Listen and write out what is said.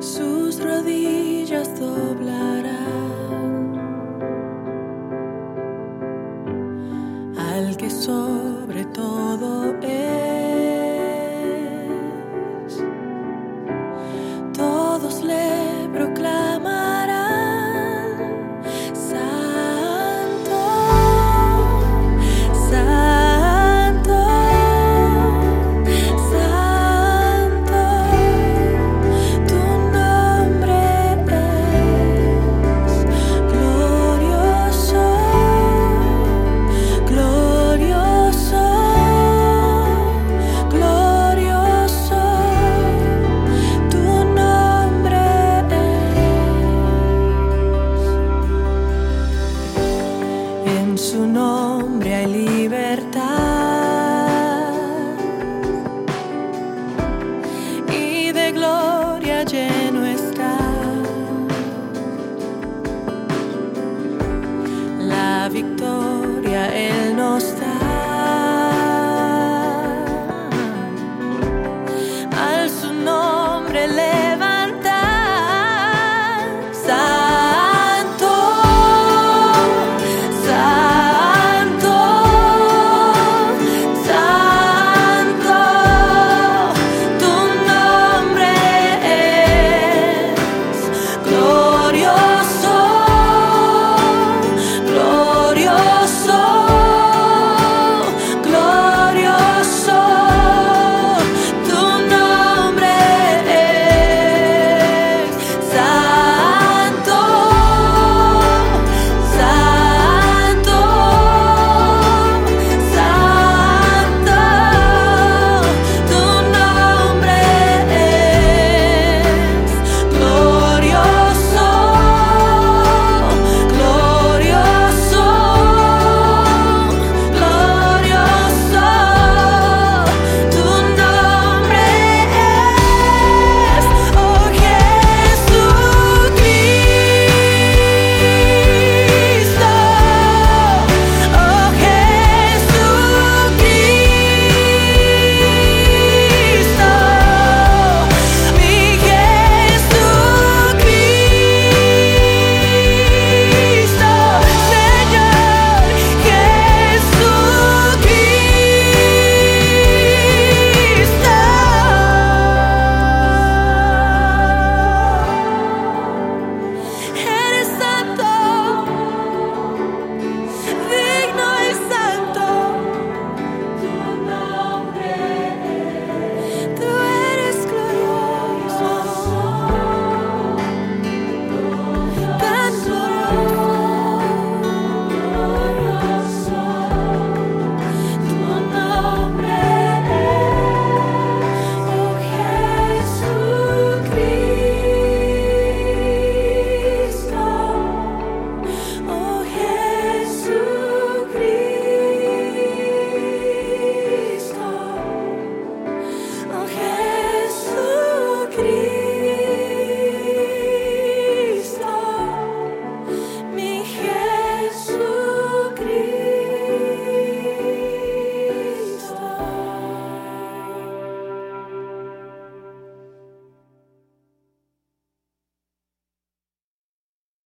sus rodillas doblarán al que sobre todo.